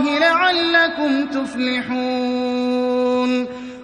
الله لعلكم تفلحون.